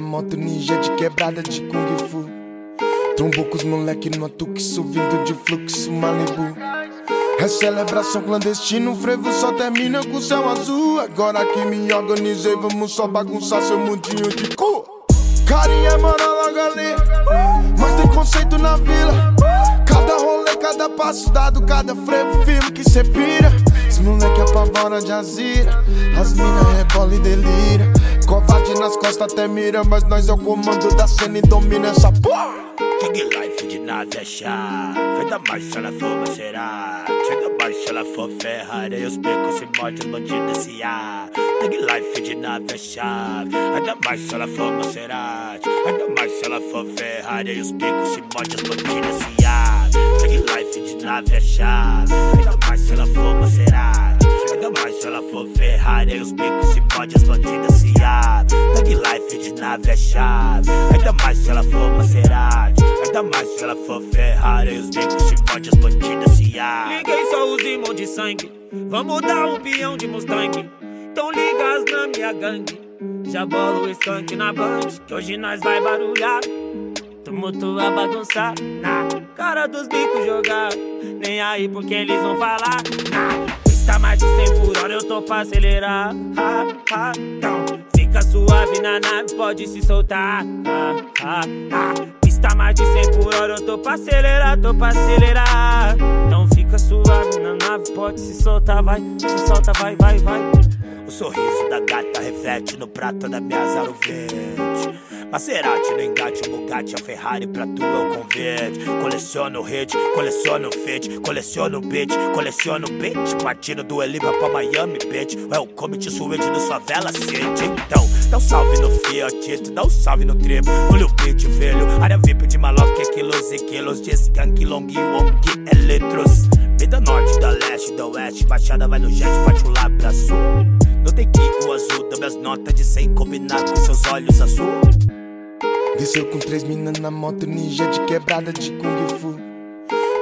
moto ninja de quebrada de Kung Fu. Trombou com os moleque no atuque, subindo de fluxo Malibu. É celebração clandestina, o frevo só termina com o céu azul. Agora que me organizei, vamos só bagunçar seu mundinho de cu. Carinha mora logo ali, mas tem conceito na vila. Cada rolê, cada passo dado, cada frevo firme que cê pira. Os moleque apavora de azira, as mina rebola e delira. Covarde nas costas até mira, mas nós é o comando da cena e domina essa porra. Tag life de nada é chave. Ainda mais se ela for Maserati. Ainda mais se ela for Ferrari. Os becos se mordem, os bandidos se ar. Tag life de nada é chave. Ainda mais se ela for Maserati. Ainda mais se ela for Ferrari. Os becos se mordem, os bandidos se ar. Tag life de nada é chave. Ainda mais se ela for Maserati. Ainda mais se ela for Ferrari. Os becos se mordem, os bandidos se ar. Tag life de nave é chave. Ainda mais se ela for Maserati. Ainda mais se ela for Ferrari. Os becos se mordem, as bandidas se ar. Liguei só os irmãos de sangue. Vamos dar um peão de Mustang. Então liga as na minha gangue. Já bola o skunk na band. Que hoje nós vai barulhar. Tumulto a bagunçar. Na cara dos bicos jogar. Nem aí porque eles vão falar. Na Está mais de 100 por hora, eu tô pra acelerar. Ha, ha, então fica suave na nave, pode se soltar. Ha, ha, ha. Está mais de 100 por hora, eu tô pra acelerar, tô pra acelerar. Então fica suave na nave, pode se soltar, vai, se solta, vai, vai, vai. O sorriso da gata reflete no prato da minha aro verde. Maserati no engate, Bugatti, a Ferrari pra tu é o convite. Coleciono hit, coleciono fit, coleciono beat, coleciono beat. Partindo do Eliba pra Miami, bitch. É o commit suíte dos favela city. Então, dá um salve no Fiat, dá um salve no tribo. Olha o beat, velho. Área VIP de maloca, é quilos e quilos de skunk, long, wonk, eletros. Vida norte, da leste, da oeste. Baixada vai no jet, parte lá pra sul. Não tem que o azul, dá minhas notas de 100 combinar com seus olhos azul. Desceu com três minas na moto ninja de quebrada de Kung Fu.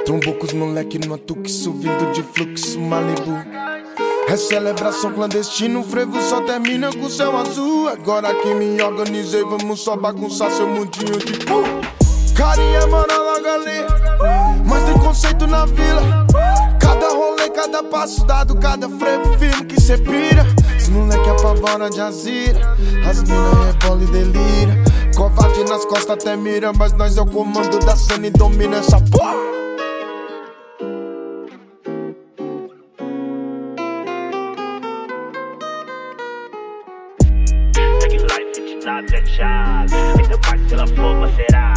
Trombou com os moleque no atuque, subindo de fluxo Malibu. É celebração clandestina, o frevo só termina com o céu azul. Agora que me organizei, vamos só bagunçar seu mundinho de cu. Carinha mora logo ali, mas tem conceito na vila. Cada rolê, cada passo dado, cada frevo firme que cê pira. Moleque apavora de azira, as mina rebola e delira. Covarde nas costas até mira, mas nós é o comando da cena e domina essa porra. Ainda mais se ela Maserati. Ainda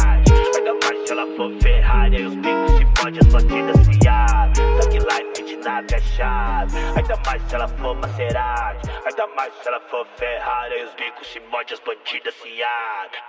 Ainda mais se ela for Maserati. Ainda mais se ela for Ferrari. Os bicos se mordem, as bandidas se abrem.